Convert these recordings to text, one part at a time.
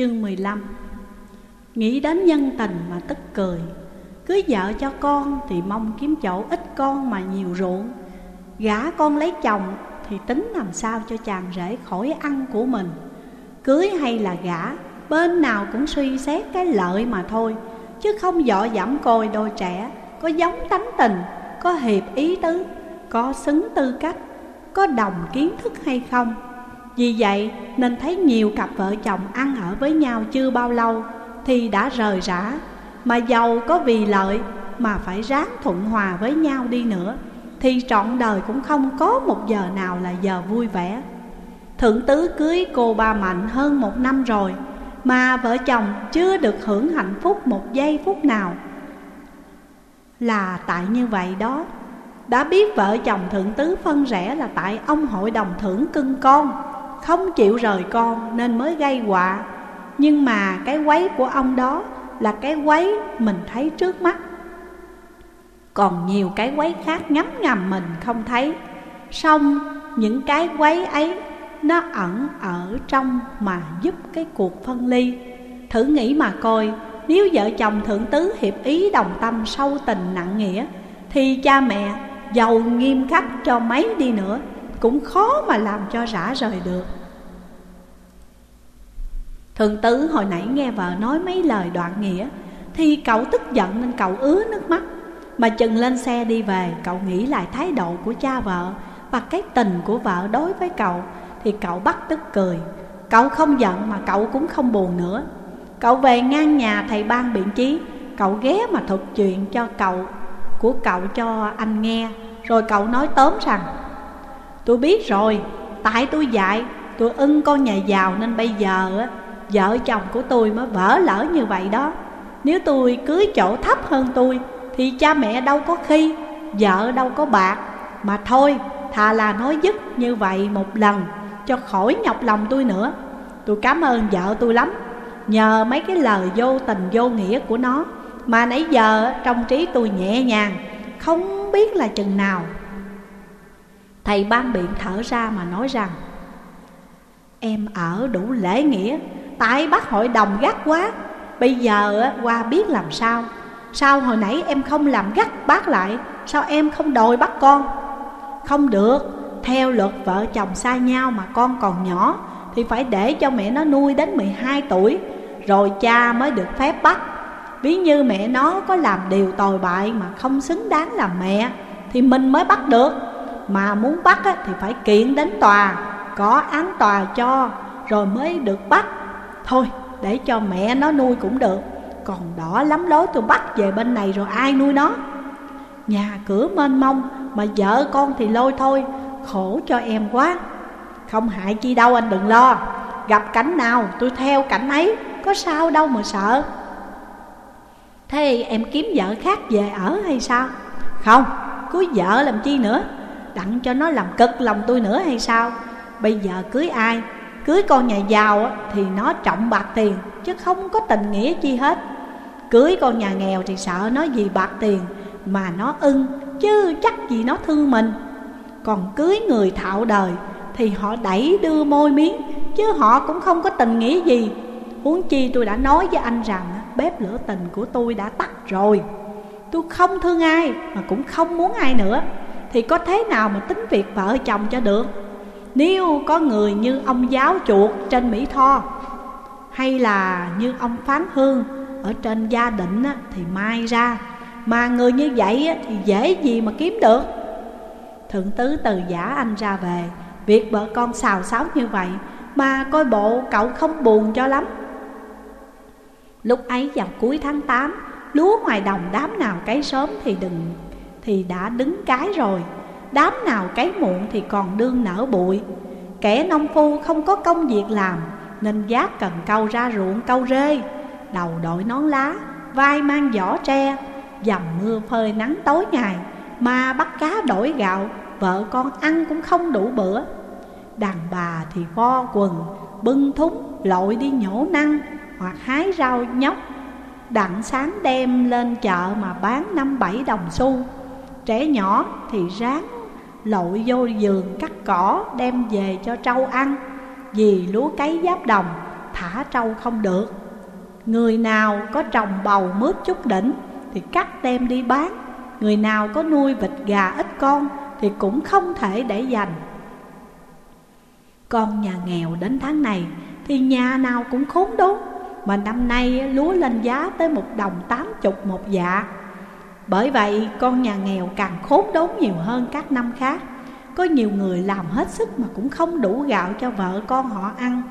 Chương 15 Nghĩ đến nhân tình mà tức cười Cưới vợ cho con thì mong kiếm chỗ ít con mà nhiều ruộng. Gả con lấy chồng thì tính làm sao cho chàng rể khỏi ăn của mình. Cưới hay là gả, bên nào cũng suy xét cái lợi mà thôi Chứ không dọ dẫm côi đôi trẻ Có giống tánh tình, có hiệp ý tứ, có xứng tư cách Có đồng kiến thức hay không. Vì vậy, nên thấy nhiều cặp vợ chồng ăn ở với nhau chưa bao lâu Thì đã rời rã. Mà giàu có vì lợi mà phải ráng thuận hòa với nhau đi nữa, thì trọn đời cũng không có một giờ nào là giờ vui vẻ. Thượng tứ cưới cô ba Mạnh hơn một năm rồi, Mà vợ chồng chưa được hưởng hạnh phúc một giây phút nào. Là tại như vậy đó, Đã biết vợ chồng thượng tứ phân rẽ là tại ông hội đồng thưởng cưng con. Không chịu rời con nên mới gây họa. Nhưng mà cái quấy của ông đó là cái quấy mình thấy trước mắt. Còn nhiều cái quấy khác ngấm ngầm mình không thấy. Xong, những cái quấy ấy, nó ẩn ở trong mà giúp cái cuộc phân ly. Thử nghĩ mà coi, Nếu vợ chồng thượng tứ hiệp ý đồng tâm sâu tình nặng nghĩa, Thì cha mẹ, giàu nghiêm khắc cho mấy đi nữa, Cũng khó mà làm cho rã rời được. Thượng tứ hồi nãy nghe vợ nói mấy lời đoạn nghĩa, Thì cậu tức giận nên cậu ứa nước mắt. Mà chừng lên xe đi về, Cậu nghĩ lại thái độ của cha vợ Và cái tình của vợ đối với cậu, Thì cậu bắt tức cười. Cậu không giận mà cậu cũng không buồn nữa. Cậu về ngang nhà thầy ban biện chí, Cậu ghé mà thuật chuyện cho cậu, Của cậu cho anh nghe, Rồi cậu nói tóm rằng, Tôi biết rồi, Tại tôi dạy, Tôi ưng con nhà giàu nên bây giờ Vợ chồng của tôi mới vỡ lỡ như vậy đó. Nếu tôi cưới chỗ thấp hơn tôi, thì cha mẹ đâu có khi, Vợ đâu có bạc. Mà thôi, thà là nói dứt như vậy một lần, Cho khỏi nhọc lòng tôi nữa. Tôi cảm ơn vợ tôi lắm. Nhờ mấy cái lời vô tình vô nghĩa của nó, Mà nãy giờ trong trí tôi nhẹ nhàng, Không biết là chừng nào. Thầy ban biện thở ra mà nói rằng, Em ở đủ lễ nghĩa Tại bác hội đồng gắt quá. Bây giờ qua biết làm sao? Sao hồi nãy em không làm gắt bác lại? Sao em không đòi bắt con? Không được. Theo luật vợ chồng xa nhau mà con còn nhỏ, Thì phải để cho mẹ nó nuôi đến 12 tuổi, Rồi cha mới được phép bắt. Ví như mẹ nó có làm điều tồi bại mà không xứng đáng làm mẹ, Thì mình mới bắt được. Mà muốn bắt thì phải kiện đến tòa, Có án tòa cho, Rồi mới được bắt. Thôi, để cho mẹ nó nuôi cũng được. Còn đỏ lắm lối tôi bắt về bên này rồi ai nuôi nó? Nhà cửa mênh mông, mà vợ con thì lôi thôi. Khổ cho em quá. Không hại chi đâu anh đừng lo. Gặp cảnh nào tôi theo cảnh ấy, Có sao đâu mà sợ. Thế em kiếm vợ khác về ở hay sao? Không, cưới vợ làm chi nữa? Đặng cho nó làm cực lòng tôi nữa hay sao? Bây giờ cưới ai? Cưới con nhà giàu thì nó trọng bạc tiền, Chứ không có tình nghĩa chi hết. Cưới con nhà nghèo thì sợ nó gì bạc tiền Mà nó ưng, chứ chắc gì nó thương mình. Còn cưới người thạo đời Thì họ đẩy đưa môi miếng, Chứ họ cũng không có tình nghĩa gì. Huống chi tôi đã nói với anh rằng Bếp lửa tình của tôi đã tắt rồi. Tôi không thương ai Mà cũng không muốn ai nữa. Thì có thế nào mà tính việc vợ chồng cho được? Nếu có người như ông giáo chuột trên Mỹ Tho Hay là như ông Phán Hương ở trên gia định á, thì mai ra. Mà người như vậy á, thì dễ gì mà kiếm được. Thượng tứ từ giả anh ra về Việc vợ con xào xáo như vậy Mà coi bộ cậu không buồn cho lắm. Lúc ấy vào cuối tháng 8 Lúa ngoài đồng đám nào cấy sớm thì đừng Thì đã đứng cái rồi. Đám nào cấy muộn thì còn đương nở bụi Kẻ nông phu không có công việc làm Nên giác cần câu ra ruộng câu rê đầu đội nón lá, vai mang giỏ tre, dầm mưa phơi nắng tối ngày, mà bắt cá đổi gạo, vợ con ăn cũng không đủ bữa. Đàn bà thì vo quần, bưng thúng, lội đi nhổ năng, hoặc hái rau nhóc. Đặng sáng đem lên chợ mà bán năm bảy đồng xu. Trẻ nhỏ thì ráng lội vô giường cắt cỏ, đem về cho trâu ăn. Vì lúa cấy giáp đồng, thả trâu không được. Người nào có trồng bầu mướp chút đỉnh Thì cắt đem đi bán. Người nào có nuôi vịt gà ít con Thì cũng không thể để dành. Con nhà nghèo đến tháng này Thì nhà nào cũng khốn đốn, Mà năm nay lúa lên giá tới một đồng tám chục một dạ. Bởi vậy con nhà nghèo càng khốn đốn nhiều hơn các năm khác. Có nhiều người làm hết sức mà cũng không đủ gạo cho vợ con họ ăn.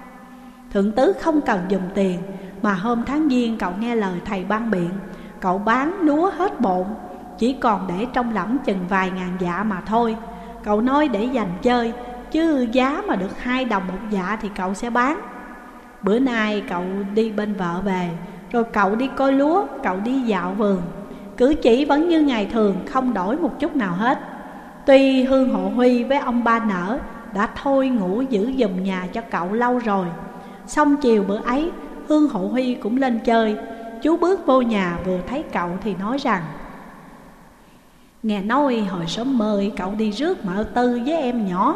Thượng tứ không cần dùng tiền Mà hôm tháng giêng cậu nghe lời thầy ban biện Cậu bán lúa hết bộn Chỉ còn để trong lẫm chừng vài ngàn dạ mà thôi. Cậu nói để dành chơi Chứ giá mà được hai đồng một dạ thì cậu sẽ bán. Bữa nay cậu đi bên vợ về Rồi cậu đi coi lúa, cậu đi dạo vườn. Cử chỉ vẫn như ngày thường, không đổi một chút nào hết. Tuy Hương Hộ Huy với ông ba nở đã thôi ngủ giữ giùm nhà cho cậu lâu rồi. Xong chiều bữa ấy, Hương Hậu Huy cũng lên chơi. Chú bước vô nhà vừa thấy cậu thì nói rằng, Nghe nói hồi sớm mời cậu đi rước mợ tư với em nhỏ,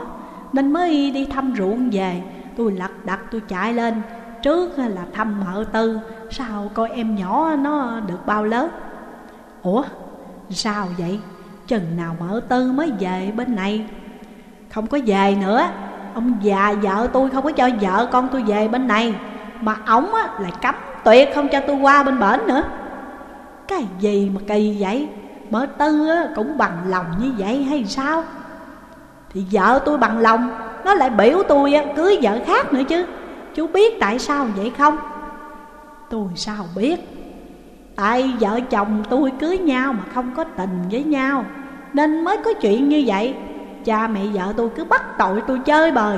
Nên mới đi thăm ruộng về. Tôi lật đật tôi chạy lên, Trước là thăm mợ tư Sao coi em nhỏ nó được bao lớn Ủa sao vậy? Chừng nào mở tư mới về bên này? Không có về nữa. Ông già vợ tôi không có cho vợ con tôi về bên này. Mà ổng á, lại cấm tuyệt không cho tôi qua bên bển nữa. Cái gì mà kỳ vậy? Mở tư á, cũng bằng lòng như vậy hay sao? Thì vợ tôi bằng lòng Nó lại biểu tôi á, cưới vợ khác nữa chứ. Chú biết tại sao vậy không? Tôi sao biết? Tại vợ chồng tôi cưới nhau mà không có tình với nhau. Nên mới có chuyện như vậy. Cha mẹ vợ tôi cứ bắt tội tôi chơi bời,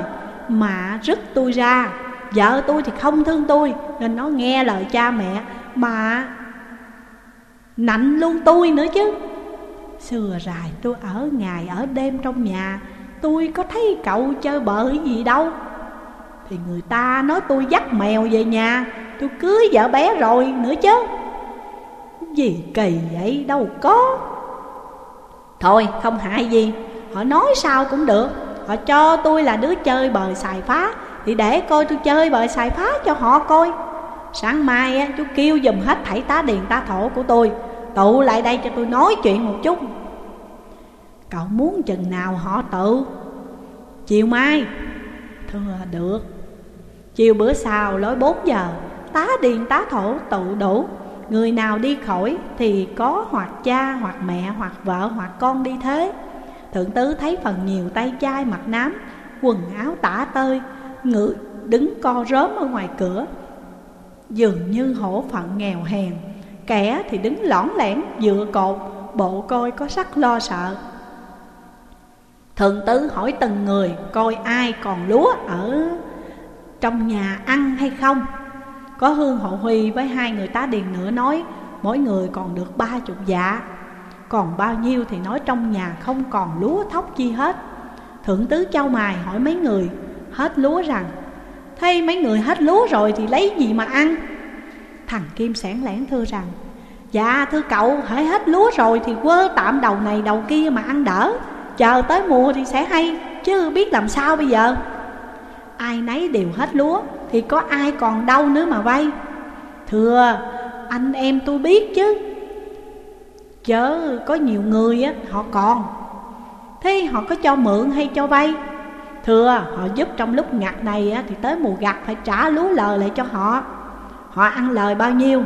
Mà rứt tôi ra. Vợ tôi thì không thương tôi, Nên nó nghe lời cha mẹ, Mà nạnh luôn tôi nữa chứ. Xưa rài tôi ở ngày ở đêm trong nhà, Tôi có thấy cậu chơi bời gì đâu. Thì người ta nói tôi dắt mèo về nhà, Tôi cưới vợ bé rồi nữa chứ. Gì kỳ vậy? Đâu có. Thôi không hại gì. Họ nói sao cũng được. Họ cho tôi là đứa chơi bời xài phá. Thì để coi tôi chơi bời xài phá cho họ coi. Sáng mai á, chú kêu dùm hết thảy tá điền tá thổ của tôi. Tụ lại đây cho tôi nói chuyện một chút. Cậu muốn chừng nào họ tự? Chiều mai. Thưa được. Chiều bữa sau lối 4 giờ Tá điền tá thổ tụ đủ. Người nào đi khỏi thì có hoặc cha, hoặc mẹ, hoặc vợ, hoặc con đi thế. Thượng tứ thấy phần nhiều tay chai, mặt nám, Quần áo tả tơi, Ngự đứng co rớm ở ngoài cửa. Dường như hổ phận nghèo hèn, Kẻ thì đứng lõn lẻn dựa cột, Bộ coi có sắc lo sợ. Thượng tứ hỏi từng người Coi ai còn lúa ở trong nhà ăn hay không. Có Hương hậu Huy với hai người tá điền nữa nói, Mỗi người còn được ba chục dạ. Còn bao nhiêu thì nói trong nhà không còn lúa thóc chi hết. Thượng tứ châu mài hỏi mấy người, hết lúa rằng? Thế mấy người hết lúa rồi thì lấy gì mà ăn? Thằng Kim sẻn lẻn thưa rằng Dạ thưa cậu hãy hết lúa rồi thì quơ tạm đầu này đầu kia mà ăn đỡ. Chờ tới mùa thì sẽ hay, chứ biết làm sao bây giờ? Ai nấy đều hết lúa thì có ai còn đâu nữa mà vay? Thưa anh em tôi biết chứ. Chớ có nhiều người á, họ còn. Thế họ có cho mượn hay cho vay? Thưa họ giúp trong lúc ngặt này á, Thì tới mùa gặt phải trả lúa lời lại cho họ. Họ ăn lời bao nhiêu?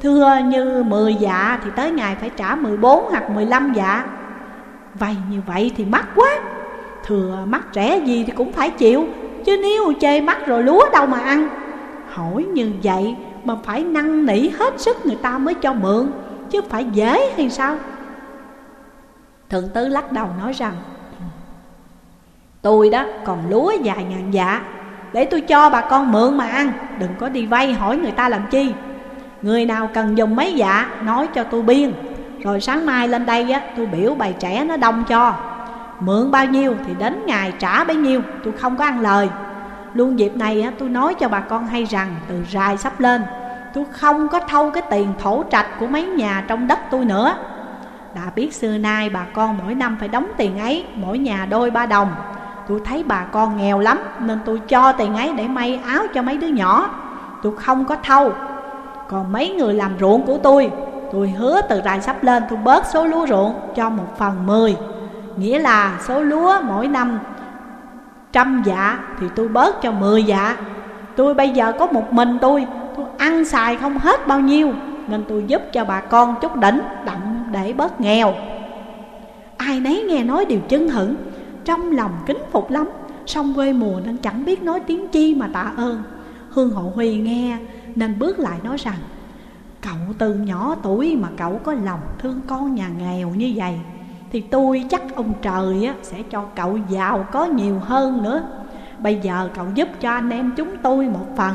Thưa như 10 dạ thì tới ngày phải trả 14 hoặc 15 dạ. Vay như vậy thì mắc quá. Thừa mắc rẻ gì thì cũng phải chịu. Chứ nếu chê mắt rồi lúa đâu mà ăn. Hỏi như vậy mà phải năn nỉ hết sức người ta mới cho mượn, chứ phải dễ hay sao? Thượng tứ lắc đầu nói rằng, Tôi đó còn lúa vài ngàn dạ Để tôi cho bà con mượn mà ăn, Đừng có đi vay hỏi người ta làm chi. Người nào cần dùng mấy dạ Nói cho tôi biên, Rồi sáng mai lên đây á, tôi biểu bài trẻ nó đông cho. Mượn bao nhiêu thì đến ngày trả bấy nhiêu, Tôi không có ăn lời. Luôn dịp này tôi nói cho bà con hay rằng, Từ rài sắp lên, Tôi không có thâu cái tiền thổ trạch của mấy nhà trong đất tôi nữa. Đã biết xưa nay bà con mỗi năm phải đóng tiền ấy, Mỗi nhà đôi ba đồng. Tôi thấy bà con nghèo lắm, Nên tôi cho tiền ấy để may áo cho mấy đứa nhỏ. Tôi không có thâu. Còn mấy người làm ruộng của tôi Tôi hứa từ rai sắp lên tôi bớt số lúa ruộng cho một phần mười. Nghĩa là số lúa mỗi năm trăm dạ thì tôi bớt cho mười dạ. Tôi bây giờ có một mình tôi Tôi ăn xài không hết bao nhiêu, Nên tôi giúp cho bà con chút đỉnh đặng để bớt nghèo. Ai nấy nghe nói đều chân hững Trong lòng kính phục lắm, Song quê mùa nên chẳng biết nói tiếng chi mà tạ ơn. Hương Hộ Huy nghe, nên bước lại nói rằng, Cậu từ nhỏ tuổi mà cậu có lòng thương con nhà nghèo như vậy thì tôi chắc ông trời sẽ cho cậu giàu có nhiều hơn nữa. Bây giờ cậu giúp cho anh em chúng tôi một phần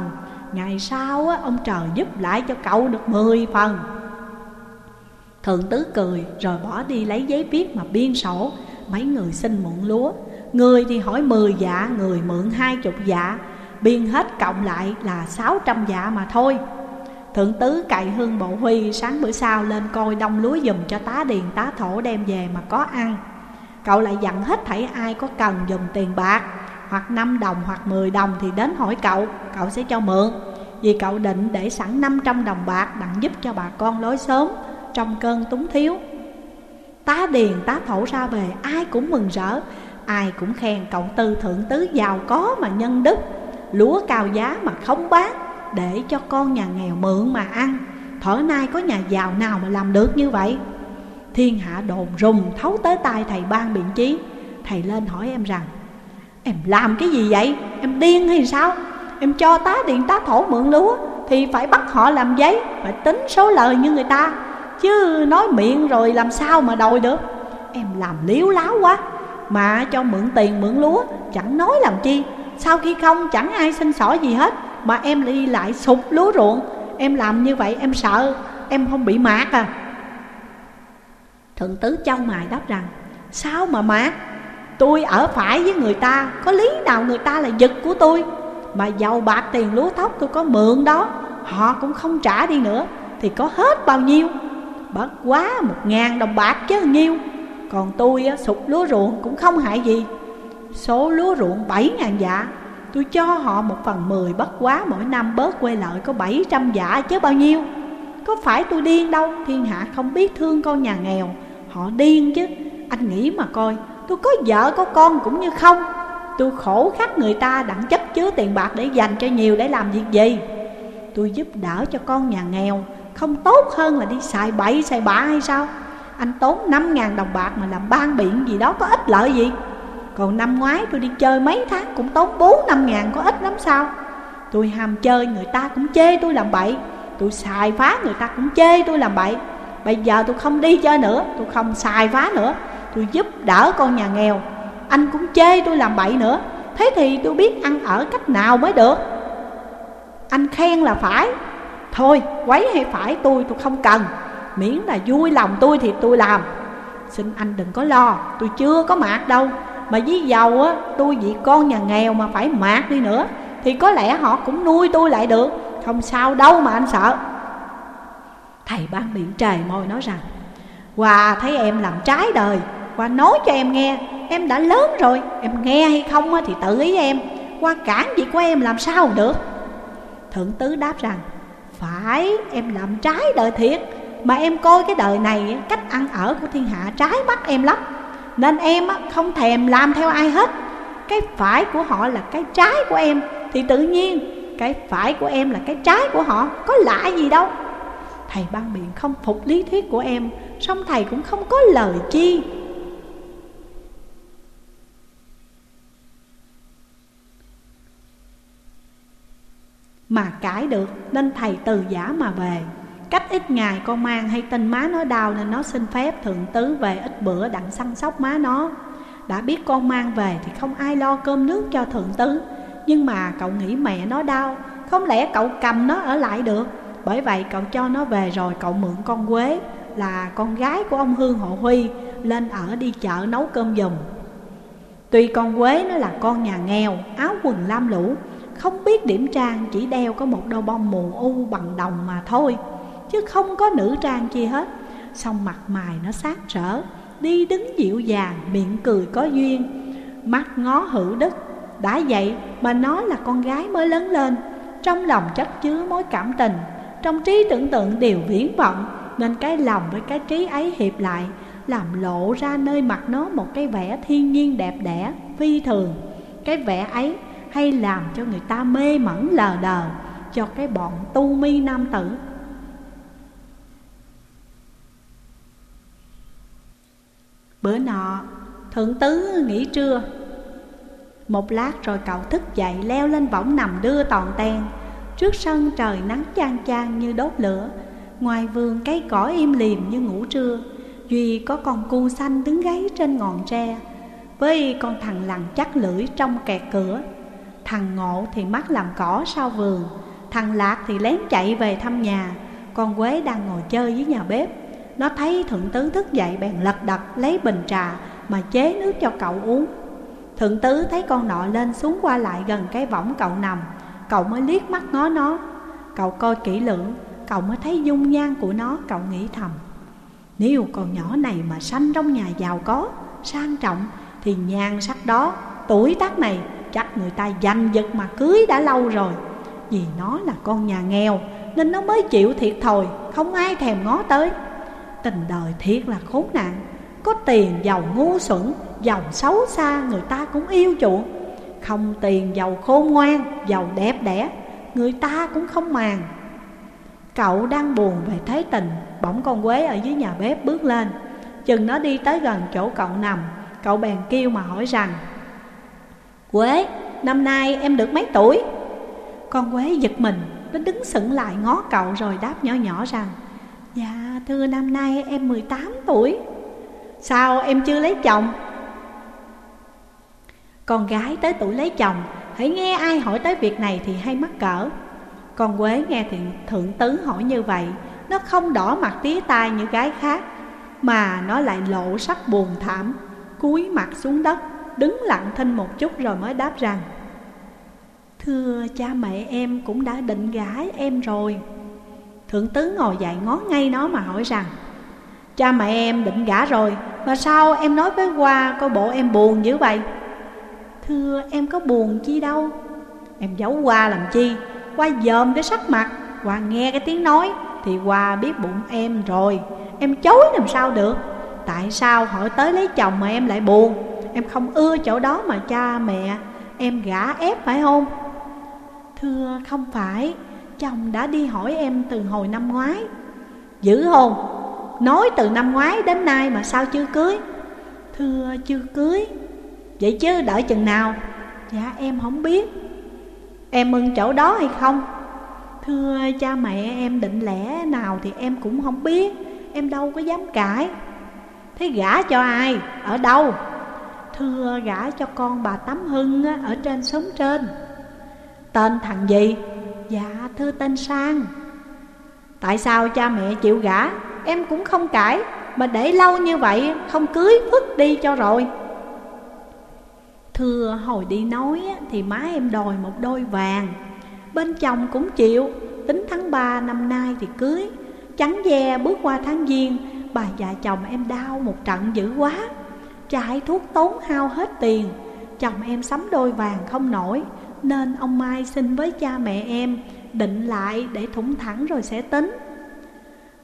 Ngày sau ông trời giúp lại cho cậu được mười phần. Thượng tứ cười rồi bỏ đi lấy giấy viết mà biên sổ. Mấy người xin mượn lúa. Người thì hỏi mười dạ, người mượn hai chục dạ. Biên hết cộng lại là sáu trăm dạ mà thôi. Thượng tứ cậy hương bộ huy sáng bữa sau lên coi đông lúa dùm cho tá điền tá thổ đem về mà có ăn. Cậu lại dặn hết thảy ai có cần dùng tiền bạc Hoặc 5 đồng hoặc 10 đồng thì đến hỏi cậu, cậu sẽ cho mượn. Vì cậu định để sẵn 500 đồng bạc đặng giúp cho bà con lối sớm trong cơn túng thiếu. Tá điền tá thổ ra về ai cũng mừng rỡ Ai cũng khen cậu tư thượng tứ giàu có mà nhân đức. Lúa cao giá mà không bán. Để cho con nhà nghèo mượn mà ăn. Thở nay có nhà giàu nào mà làm được như vậy? Thiên hạ đồn rùng thấu tới tai thầy ban biện chí. Thầy lên hỏi em rằng, Em làm cái gì vậy? Em điên hay sao? Em cho tá điện tá thổ mượn lúa Thì phải bắt họ làm giấy, Phải tính số lời như người ta. Chứ nói miệng rồi làm sao mà đòi được? Em làm liếu láo quá. Mà cho mượn tiền mượn lúa Chẳng nói làm chi. Sau khi không chẳng ai xin xỏ gì hết. Mà em đi lại sụp lúa ruộng. Em làm như vậy em sợ. Em không bị mát à. Thượng tứ châu mài đáp rằng Sao mà mát? Tôi ở phải với người ta. Có lý nào người ta là giật của tôi? Mà giàu bạc tiền lúa thóc tôi có mượn đó. Họ cũng không trả đi nữa. Thì có hết bao nhiêu? Bất quá một ngàn đồng bạc chứ nhiêu. Còn tôi á, sụp lúa ruộng cũng không hại gì. Số lúa ruộng bảy ngàn dạ. Tôi cho họ một phần mười bất quá, mỗi năm bớt quê lợi có bảy trăm chứ bao nhiêu. Có phải tôi điên đâu? Thiên hạ không biết thương con nhà nghèo. Họ điên chứ. Anh nghĩ mà coi, Tôi có vợ có con cũng như không? Tôi khổ khắc người ta đặng chấp chứa tiền bạc để dành cho nhiều để làm việc gì? Tôi giúp đỡ cho con nhà nghèo. Không tốt hơn là đi xài bậy, xài bạ hay sao? Anh tốn 5 ngàn đồng bạc mà làm ban biện gì đó có ích lợi gì? Còn năm ngoái tôi đi chơi mấy tháng cũng tốn 4 năm ngàn có ít lắm sao. Tôi ham chơi, người ta cũng chê tôi làm bậy. Tôi xài phá, người ta cũng chê tôi làm bậy. Bây giờ tôi không đi chơi nữa, Tôi không xài phá nữa. Tôi giúp đỡ con nhà nghèo. Anh cũng chê tôi làm bậy nữa. Thế thì tôi biết ăn ở cách nào mới được. Anh khen là phải. Thôi, quấy hay phải tôi tôi không cần. Miễn là vui lòng tôi thì tôi làm. Xin anh đừng có lo, Tôi chưa có mạc đâu. Mà với giàu á, tôi vì con nhà nghèo mà phải mạt đi nữa. Thì có lẽ họ cũng nuôi tôi lại được. Không sao đâu mà anh sợ. Thầy ban biện trời môi nói rằng, Hòa thấy em làm trái đời qua nói cho em nghe, Em đã lớn rồi, Em nghe hay không thì tự ý em. Qua cản gì của em làm sao được? Thượng tứ đáp rằng, phải, em làm trái đời thiệt. Mà em coi cái đời này Cách ăn ở của thiên hạ trái mắt em lắm. Nên em không thèm làm theo ai hết. Cái phải của họ là cái trái của em. Thì tự nhiên, Cái phải của em là cái trái của họ. Có lạ gì đâu. Thầy ban biện không phục lý thuyết của em, song thầy cũng không có lời chi. Mà cãi được, nên thầy từ giả mà về. Cách ít ngày con mang hay tin má nó đau Nên nó xin phép thượng tứ về ít bữa đặng săn sóc má nó. Đã biết con mang về thì không ai lo cơm nước cho thượng tứ. Nhưng mà cậu nghĩ mẹ nó đau, Không lẽ cậu cầm nó ở lại được? Bởi vậy cậu cho nó về rồi cậu mượn con Quế Là con gái của ông Hương Hộ Huy, Lên ở đi chợ nấu cơm giùm. Tuy con Quế nó là con nhà nghèo, Áo quần lam lũ, không biết điểm trang chỉ đeo có một đôi bông mù u bằng đồng mà thôi. Chứ không có nữ trang chi hết. Xong mặt mày nó sát trở Đi đứng dịu dàng, miệng cười có duyên. Mắt ngó hữu đức Đã vậy mà nó là con gái mới lớn lên. Trong lòng chất chứa mối cảm tình Trong trí tưởng tượng đều viễn vọng Nên cái lòng với cái trí ấy hiệp lại Làm lộ ra nơi mặt nó một cái vẻ thiên nhiên đẹp đẽ Phi thường. Cái vẻ ấy hay làm cho người ta mê mẩn lờ đờ Cho cái bọn tu mi nam tử. Bữa nọ, Thượng tứ nghỉ trưa. Một lát rồi cậu thức dậy leo lên võng nằm đưa toàn ten Trước sân trời nắng chan chan như đốt lửa, Ngoài vườn cây cỏ im lìm như ngủ trưa, Duy có con cu xanh đứng gáy trên ngọn tre. Với con thằng lằn chắc lưỡi trong kẹt cửa, Thằng ngộ thì mắt làm cỏ sau vườn, Thằng lạc thì lén chạy về thăm nhà, Con quế đang ngồi chơi với nhà bếp. Nó thấy thượng tứ thức dậy bèn lật đật lấy bình trà mà chế nước cho cậu uống. Thượng tứ thấy con nọ lên xuống qua lại gần cái võng cậu nằm, Cậu mới liếc mắt ngó nó. Cậu coi kỹ lưỡng, Cậu mới thấy dung nhan của nó, Cậu nghĩ thầm. Nếu con nhỏ này mà sanh trong nhà giàu có, Sang trọng Thì nhan sắc đó, Tuổi tác này Chắc người ta giành giật mà cưới đã lâu rồi. Vì nó là con nhà nghèo Nên nó mới chịu thiệt thòi, Không ai thèm ngó tới. Tình đời thiệt là khốn nạn. Có tiền giàu ngu xuẩn Giàu xấu xa người ta cũng yêu chuộng. Không tiền giàu khôn ngoan Giàu đẹp đẽ Người ta cũng không màng. Cậu đang buồn về thế tình Bỗng con quế ở dưới nhà bếp bước lên. Chừng nó đi tới gần chỗ cậu nằm Cậu bèn kêu mà hỏi rằng Quế, năm nay em được mấy tuổi? Con quế giật mình Nó đứng sững lại ngó cậu rồi đáp nhỏ nhỏ rằng Dạ thưa năm nay em 18 tuổi. Sao em chưa lấy chồng? Con gái tới tuổi lấy chồng, Hãy nghe ai hỏi tới việc này thì hay mắc cỡ. Con Quế nghe thì thượng tứ hỏi như vậy, Nó không đỏ mặt tía tai như gái khác, Mà nó lại lộ sắc buồn thảm, Cúi mặt xuống đất, Đứng lặng thinh một chút rồi mới đáp rằng, Thưa cha mẹ em cũng đã định gái em rồi. Thượng tướng ngồi dậy ngó ngay nó mà hỏi rằng, Cha mẹ em định gả rồi, Mà sao em nói với Hoa Coi bộ em buồn dữ vậy? Thưa, em có buồn chi đâu. Em giấu Hoa làm chi? Hoa dòm cái sắc mặt Hoa nghe cái tiếng nói, Thì Hoa biết bụng em rồi. Em chối làm sao được? Tại sao hỏi tới lấy chồng mà em lại buồn? Em không ưa chỗ đó mà cha mẹ Em gả ép phải không? Thưa, không phải. Chồng đã đi hỏi em từ hồi năm ngoái. Giữ hôn Nói từ năm ngoái đến nay mà sao chưa cưới? Thưa chưa cưới. Vậy chứ đợi chừng nào? Dạ em không biết. Em mừng chỗ đó hay không? Thưa cha mẹ, em định lẽ nào thì em cũng không biết. Em đâu có dám cãi. Thế gả cho ai? Ở đâu? Thưa gả cho con bà Tắm Hưng ở trên sống trên. Tên thằng gì? Dạ thưa tên Sang. Tại sao cha mẹ chịu gả? Em cũng không cãi, Mà để lâu như vậy không cưới vứt đi cho rồi. Thưa, hồi đi nói thì má em đòi một đôi vàng. Bên chồng cũng chịu, Tính tháng 3 năm nay thì cưới. Trắng ve bước qua tháng giêng, Bà già chồng em đau một trận dữ quá. Chạy thuốc tốn hao hết tiền. Chồng em sắm đôi vàng không nổi. Nên ông Mai xin với cha mẹ em, Định lại để thủng thẳng rồi sẽ tính.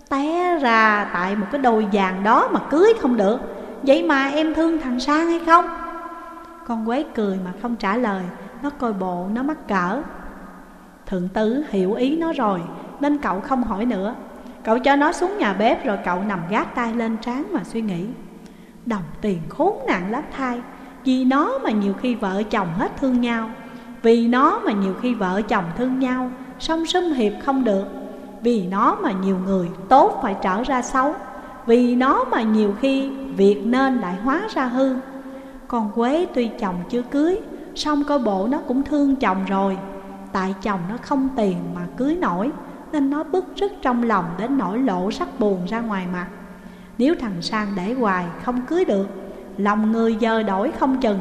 Té ra tại một cái đồi vàng đó mà cưới không được. Vậy mà em thương thằng Sang hay không? Con quế cười mà không trả lời. Nó coi bộ, nó mắc cỡ. Thượng tứ hiểu ý nó rồi, Nên cậu không hỏi nữa. Cậu cho nó xuống nhà bếp rồi cậu nằm gác tay lên trán mà suy nghĩ. Đồng tiền khốn nạn lắm thai, Vì nó mà nhiều khi vợ chồng hết thương nhau. Vì nó mà nhiều khi vợ chồng thương nhau Song sum hiệp không được. Vì nó mà nhiều người tốt phải trở ra xấu. Vì nó mà nhiều khi việc nên lại hóa ra hư. Con Quế tuy chồng chưa cưới, song coi bộ nó cũng thương chồng rồi. Tại chồng nó không tiền mà cưới nổi, Nên nó bức rứt trong lòng đến nỗi lộ sắc buồn ra ngoài mặt. Nếu thằng Sang để hoài không cưới được, Lòng người giờ đổi không chừng.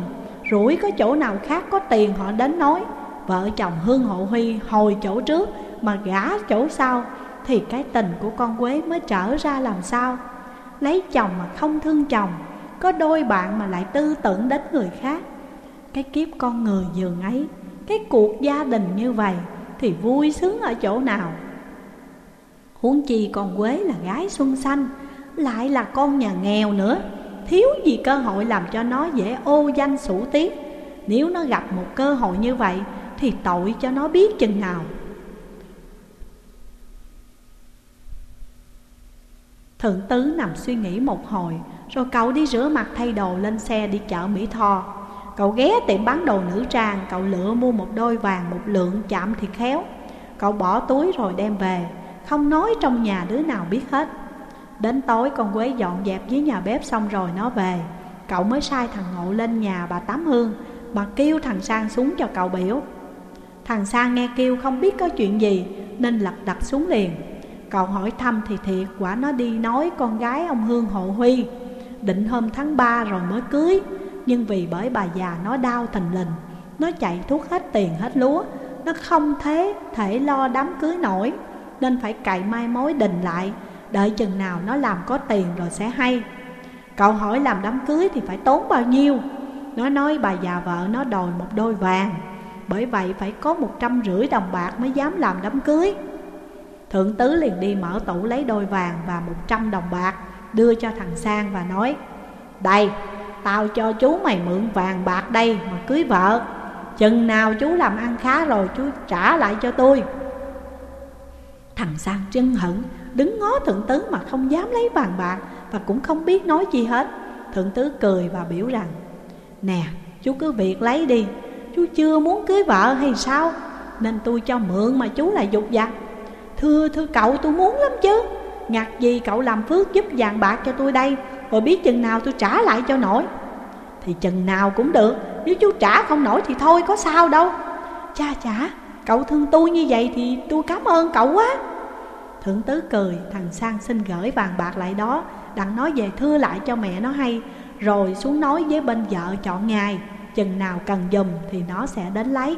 Rủi có chỗ nào khác có tiền họ đến nói. Vợ chồng Hương Hộ Huy hồi chỗ trước mà gả chỗ sau, Thì cái tình của con Quế mới trở ra làm sao? Lấy chồng mà không thương chồng, Có đôi bạn mà lại tư tưởng đến người khác. Cái kiếp con người giường ấy, Cái cuộc gia đình như vậy Thì vui sướng ở chỗ nào? Huống chi con Quế là gái xuân xanh, Lại là con nhà nghèo nữa. Thiếu gì cơ hội làm cho nó dễ ô danh sủ tiếng. Nếu nó gặp một cơ hội như vậy, Thì tội cho nó biết chừng nào. Thượng tứ nằm suy nghĩ một hồi, Rồi cậu đi rửa mặt thay đồ lên xe đi chợ Mỹ Tho. Cậu ghé tiệm bán đồ nữ trang, Cậu lựa mua một đôi vàng một lượng chạm thì khéo. Cậu bỏ túi rồi đem về. Không nói trong nhà đứa nào biết hết. Đến tối con Quế dọn dẹp dưới nhà bếp xong rồi nó về. Cậu mới sai thằng Ngộ lên nhà bà Tám Hương. Bà kêu thằng Sang xuống cho cậu biểu. Thằng Sang nghe kêu không biết có chuyện gì, Nên lật đặt xuống liền. Cậu hỏi thăm thì thiệt quả nó đi nói con gái ông Hương Hộ Huy. Định hôm tháng 3 rồi mới cưới, Nhưng vì bởi bà già nó đau thành lình, Nó chạy thuốc hết tiền hết lúa. Nó không thế thể lo đám cưới nổi, Nên phải cậy mai mối đình lại Đợi chừng nào nó làm có tiền rồi sẽ hay. Cậu hỏi làm đám cưới thì phải tốn bao nhiêu? Nó nói bà già vợ nó đòi một đôi vàng Bởi vậy phải có một trăm rưỡi đồng bạc mới dám làm đám cưới. Thượng tứ liền đi mở tủ lấy đôi vàng và một trăm đồng bạc Đưa cho thằng Sang và nói Đây, tao cho chú mày mượn vàng bạc đây mà cưới vợ. Chừng nào chú làm ăn khá rồi chú trả lại cho tôi. Thằng Sang chân hận Đứng ngó thượng tứ mà không dám lấy vàng bạc Và cũng không biết nói gì hết. Thượng tứ cười và biểu rằng, Nè, chú cứ việc lấy đi. Chú chưa muốn cưới vợ hay sao? Nên tôi cho mượn mà chú lại dục dặt Thưa thưa cậu, tôi muốn lắm chứ. Ngạc gì cậu làm phước giúp vàng bạc cho tôi đây, Rồi biết chừng nào tôi trả lại cho nổi. Thì chừng nào cũng được, Nếu chú trả không nổi thì thôi, có sao đâu. Cha chả, Cậu thương tôi như vậy thì tôi cảm ơn cậu quá. Thượng tứ cười, Thằng Sang xin gửi vàng bạc lại đó, Đặng nói về thưa lại cho mẹ nó hay. Rồi xuống nói với bên vợ chọn ngày Chừng nào cần dùm thì nó sẽ đến lấy.